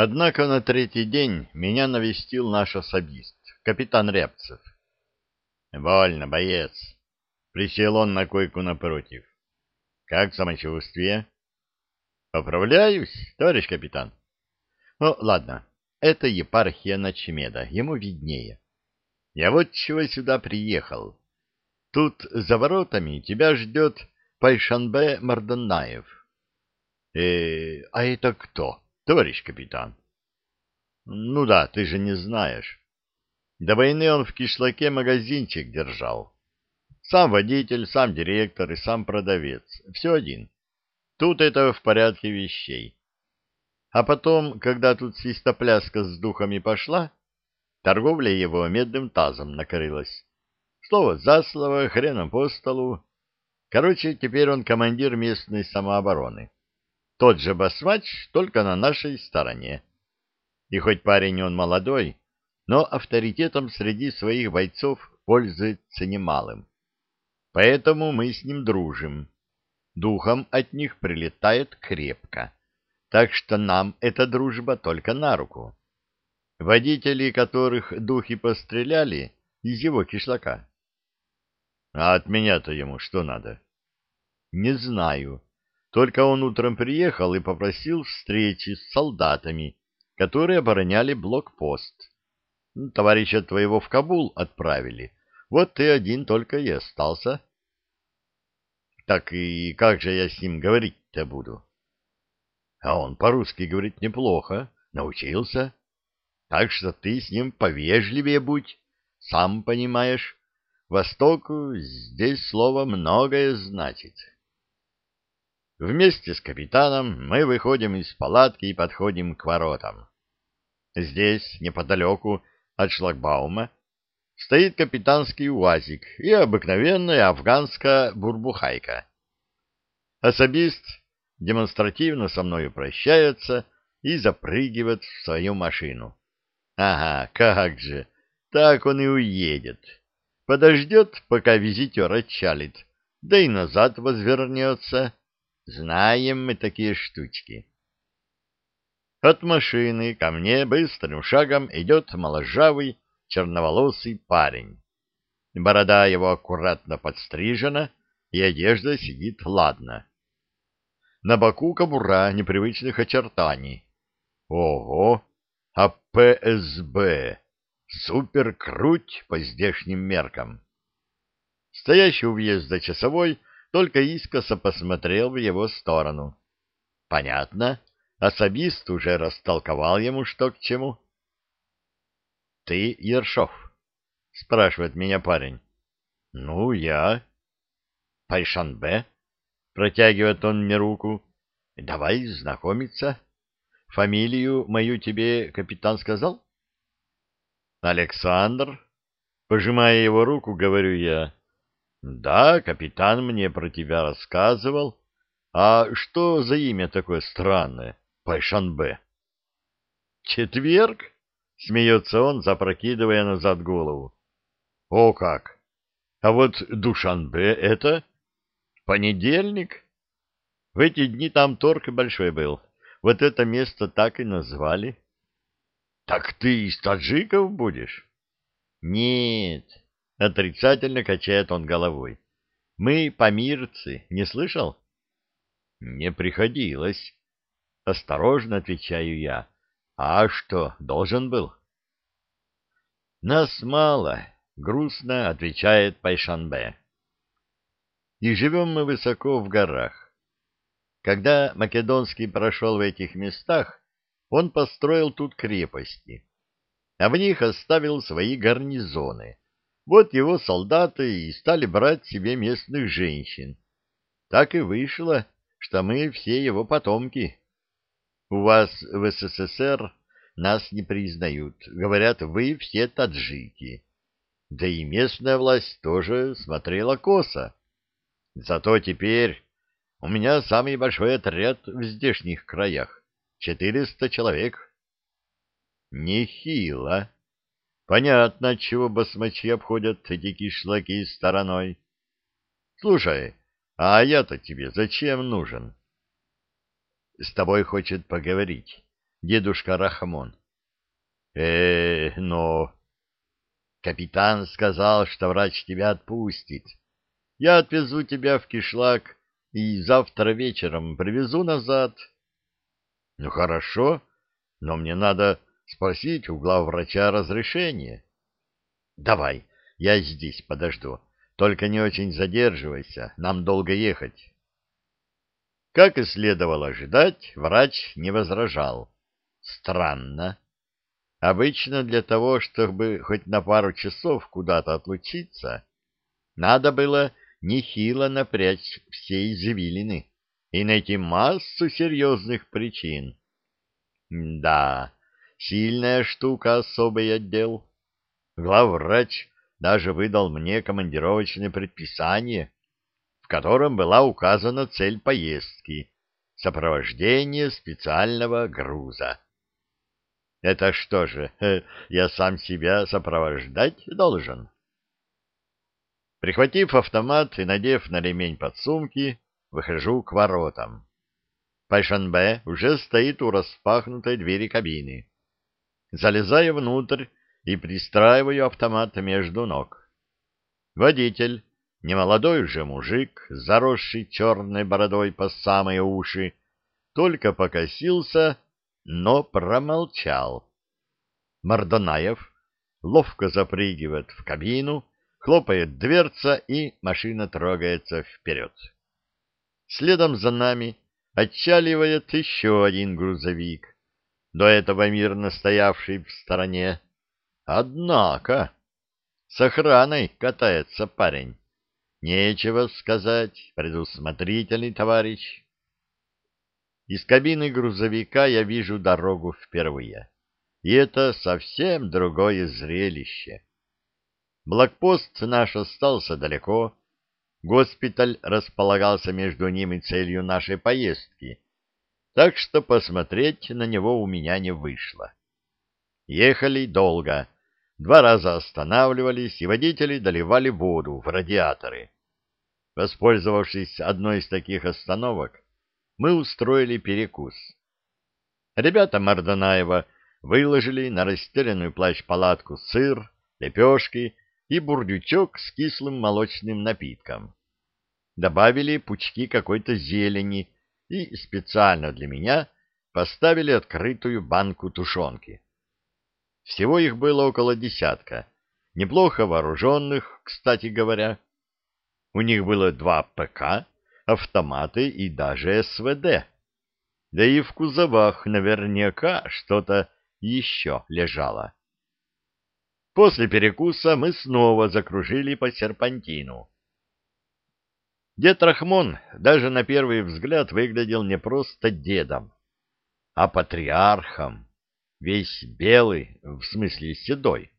Однако на третий день меня навестил наш особист, капитан Рябцев. «Вольно, боец!» — присел он на койку напротив. «Как самочувствие?» «Поправляюсь, товарищ капитан». «Ну, ладно, это епархия Ночмеда, ему виднее. Я вот чего сюда приехал. Тут за воротами тебя ждет Пайшанбе Марданаев». «Э, а это кто?» Товарищ капитан. Ну да, ты же не знаешь. До войны он в кишлаке магазинчик держал. Сам водитель, сам директор и сам продавец. Все один. Тут это в порядке вещей. А потом, когда тут свистопляска с духами пошла, торговля его медным тазом накрылась. Слово за слово, хреном по столу. Короче, теперь он командир местной самообороны. Тот же басмач, только на нашей стороне. И хоть парень он молодой, но авторитетом среди своих бойцов пользуется немалым. Поэтому мы с ним дружим. Духом от них прилетает крепко. Так что нам эта дружба только на руку. Водители, которых духи постреляли, из его кишлака. А от меня-то ему что надо? Не знаю. Только он утром приехал и попросил встречи с солдатами, которые обороняли блокпост. Товарища твоего в Кабул отправили. Вот ты один только и остался. Так и как же я с ним говорить-то буду? А он по-русски говорит неплохо, научился. Так что ты с ним повежливее будь, сам понимаешь. Восток здесь слово многое значит. Вместе с капитаном мы выходим из палатки и подходим к воротам. Здесь, неподалеку от шлагбаума, стоит капитанский уазик и обыкновенная афганская бурбухайка. Особист демонстративно со мною прощается и запрыгивает в свою машину. Ага, как же, так он и уедет. Подождет, пока визитер отчалит, да и назад возвернется. Знаем мы такие штучки. От машины ко мне быстрым шагом идет моложавый черноволосый парень. Борода его аккуратно подстрижена, и одежда сидит ладно. На боку кобура непривычных очертаний. Ого! А ПСБ! Супер-круть по здешним меркам. Стоящий у въезда часовой только искоса посмотрел в его сторону. Понятно, особист уже растолковал ему, что к чему. — Ты Ершов? — спрашивает меня парень. — Ну, я. — Пайшанбе? — протягивает он мне руку. — Давай знакомиться. Фамилию мою тебе капитан сказал? — Александр. Пожимая его руку, говорю я. Да, капитан мне про тебя рассказывал. А что за имя такое странное? Пайшанбе. Четверг? Смеется он, запрокидывая назад голову. О как! А вот Душанбе это? Понедельник? В эти дни там торг большой был. Вот это место так и назвали. Так ты из таджиков будешь? Нет, Отрицательно качает он головой. Мы помирцы, не слышал? Не приходилось. Осторожно отвечаю я. А что, должен был? Нас мало, грустно отвечает Пайшанбе. И живем мы высоко в горах. Когда Македонский прошел в этих местах, он построил тут крепости, а в них оставил свои гарнизоны — вот его солдаты и стали брать себе местных женщин. Так и вышло, что мы все его потомки. У вас в СССР нас не признают. Говорят, вы все таджики. Да и местная власть тоже смотрела косо. Зато теперь у меня самый большой отряд в здешних краях. Четыреста человек. Нехило. Понятно, отчего басмачи обходят эти кишлаки стороной. Слушай, а я-то тебе зачем нужен? С тобой хочет поговорить. дедушка Рахмон. Э, но... Капитан сказал, что врач тебя отпустит. Я отвезу тебя в кишлак и завтра вечером привезу назад. Ну, хорошо, но мне надо спросить у главврача разрешение. Давай, я здесь подожду. Только не очень задерживайся, нам долго ехать. Как и следовало ожидать, врач не возражал. Странно. Обычно для того, чтобы хоть на пару часов куда-то отлучиться, надо было нехило напрячь все извилины и найти массу серьезных причин. Да, сильная штука особый отдел. Главврач даже выдал мне командировочное предписание, в котором была указана цель поездки — сопровождение специального груза. Это что же, я сам себя сопровождать должен? Прихватив автомат и надев на ремень подсумки, выхожу к воротам. Пайшанбе уже стоит у распахнутой двери кабины. Залезаю внутрь и пристраиваю автомат между ног. Водитель, немолодой уже мужик, заросший черной бородой по самые уши, только покосился но промолчал. Мордонаев ловко запрыгивает в кабину, хлопает дверца, и машина трогается вперед. Следом за нами отчаливает еще один грузовик, до этого мирно стоявший в стороне. Однако с охраной катается парень. Нечего сказать, предусмотрительный товарищ. Из кабины грузовика я вижу дорогу впервые. И это совсем другое зрелище. Блокпост наш остался далеко. Госпиталь располагался между ним и целью нашей поездки, так что посмотреть на него у меня не вышло. Ехали долго. Два раза останавливались, и водители доливали воду в радиаторы. Воспользовавшись одной из таких остановок, мы устроили перекус. Ребята Марданаева выложили на расстеленную плащ-палатку сыр, лепешки и бурдючок с кислым молочным напитком. Добавили пучки какой-то зелени и специально для меня поставили открытую банку тушенки. Всего их было около десятка, неплохо вооруженных, кстати говоря. У них было два ПК, автоматы и даже СВД. Да и в кузовах наверняка что-то еще лежало. После перекуса мы снова закружили по серпантину. Дед Рахмон даже на первый взгляд выглядел не просто дедом, а патриархом, весь белый, в смысле седой.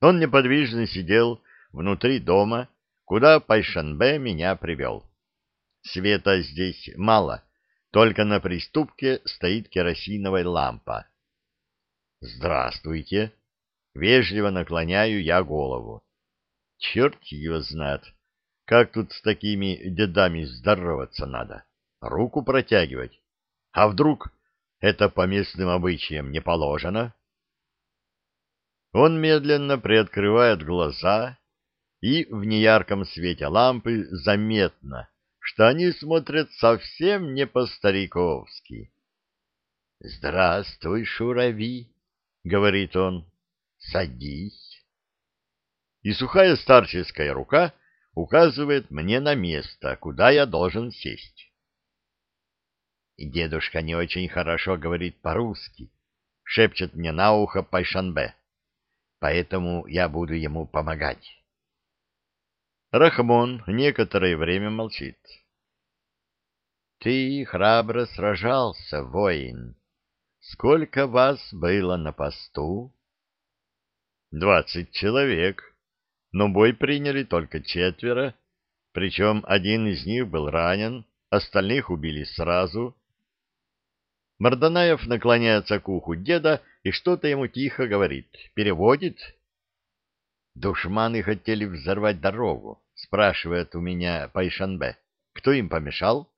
Он неподвижно сидел внутри дома куда Пайшанбе меня привел. Света здесь мало, только на приступке стоит керосиновая лампа. «Здравствуйте!» — вежливо наклоняю я голову. Черт его знает, как тут с такими дедами здороваться надо, руку протягивать. А вдруг это по местным обычаям не положено? Он медленно приоткрывает глаза и в неярком свете лампы заметно, что они смотрят совсем не по-стариковски. — Здравствуй, Шурави, — говорит он, — садись. И сухая старческая рука указывает мне на место, куда я должен сесть. Дедушка не очень хорошо говорит по-русски, шепчет мне на ухо Пайшанбе, поэтому я буду ему помогать. Рахмон некоторое время молчит. Ты храбро сражался, воин. Сколько вас было на посту? Двадцать человек, но бой приняли только четверо, причем один из них был ранен, остальных убили сразу. Марданаев наклоняется к уху деда и что-то ему тихо говорит. Переводит. Душманы хотели взорвать дорогу спрашивает у меня Пайшанбе. Кто им помешал?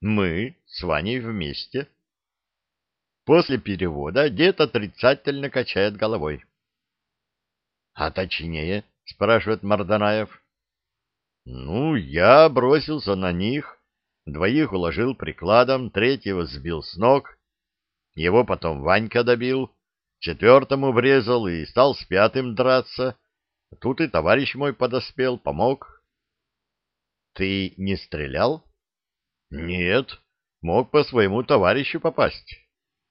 Мы с Ваней вместе. После перевода дед отрицательно качает головой. — А точнее, — спрашивает Марданаев. — Ну, я бросился на них, двоих уложил прикладом, третьего сбил с ног, его потом Ванька добил, четвертому врезал и стал с пятым драться. Тут и товарищ мой подоспел, помог. — Ты не стрелял? — Нет, мог по своему товарищу попасть.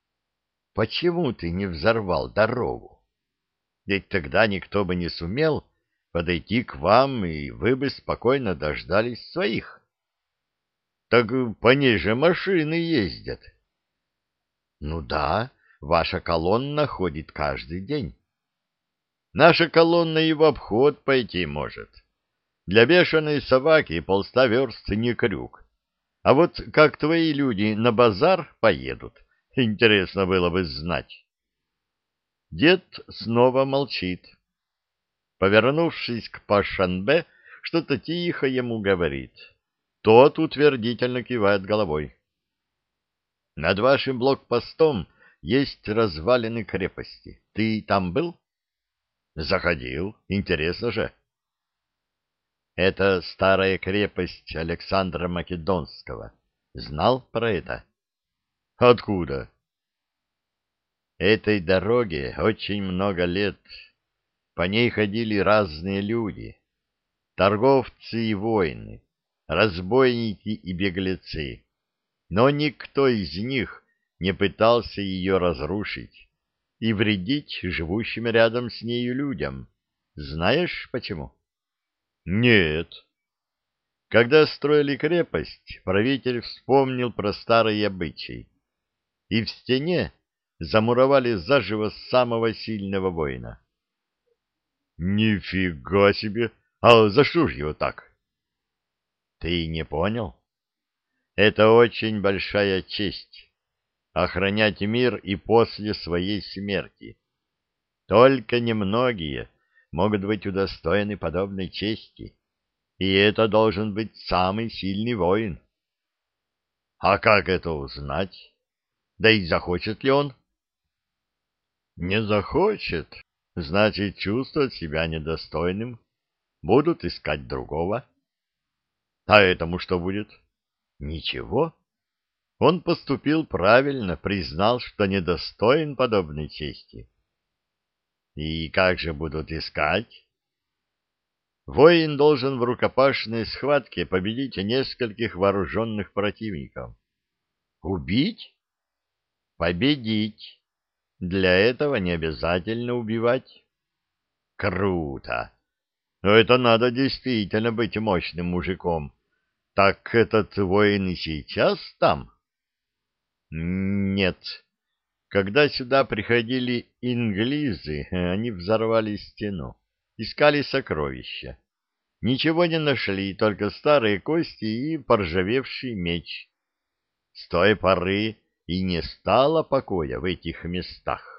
— Почему ты не взорвал дорогу? Ведь тогда никто бы не сумел подойти к вам, и вы бы спокойно дождались своих. — Так по ней же машины ездят. — Ну да, ваша колонна ходит каждый день. Наша колонна и в обход пойти может. Для бешеной собаки полста верст не крюк. А вот как твои люди на базар поедут, интересно было бы знать. Дед снова молчит. Повернувшись к Пашанбе, что-то тихо ему говорит. Тот утвердительно кивает головой. Над вашим блокпостом есть развалины крепости. Ты там был? Заходил. Интересно же. Это старая крепость Александра Македонского. Знал про это? Откуда? Этой дороге очень много лет. По ней ходили разные люди. Торговцы и воины, разбойники и беглецы. Но никто из них не пытался ее разрушить и вредить живущим рядом с нею людям. Знаешь почему? Нет. Когда строили крепость, правитель вспомнил про старый обычай. И в стене замуровали заживо самого сильного воина. Нифига себе! А за что ж его так? Ты не понял? Это очень большая честь охранять мир и после своей смерти. Только немногие могут быть удостоены подобной чести, и это должен быть самый сильный воин. А как это узнать? Да и захочет ли он? Не захочет, значит, чувствовать себя недостойным. Будут искать другого. А этому что будет? Ничего. Он поступил правильно, признал, что недостоин подобной чести. И как же будут искать? Воин должен в рукопашной схватке победить нескольких вооруженных противников. Убить? Победить. Для этого не обязательно убивать. Круто. Но это надо действительно быть мощным мужиком. Так этот воин и сейчас там? Нет. Когда сюда приходили инглизы, они взорвали стену, искали сокровища. Ничего не нашли, только старые кости и поржавевший меч. С той поры и не стало покоя в этих местах.